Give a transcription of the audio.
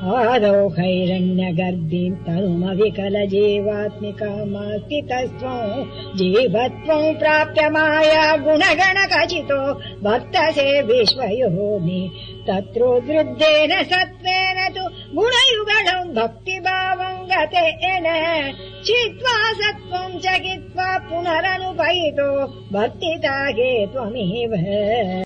आदौ हैरण्यगर्दीम् गर्दी तनुमविकल जीवत्वम् प्राप्य माया गुणगणकचितो भक्तसे विश्वयोनि मे सत्त्वेन तु गुणयुगणम् भक्तिभावम् गतेन चित्वा सत्त्वम् च गित्वा पुनरनुपयितो भक्तितागे त्वमेव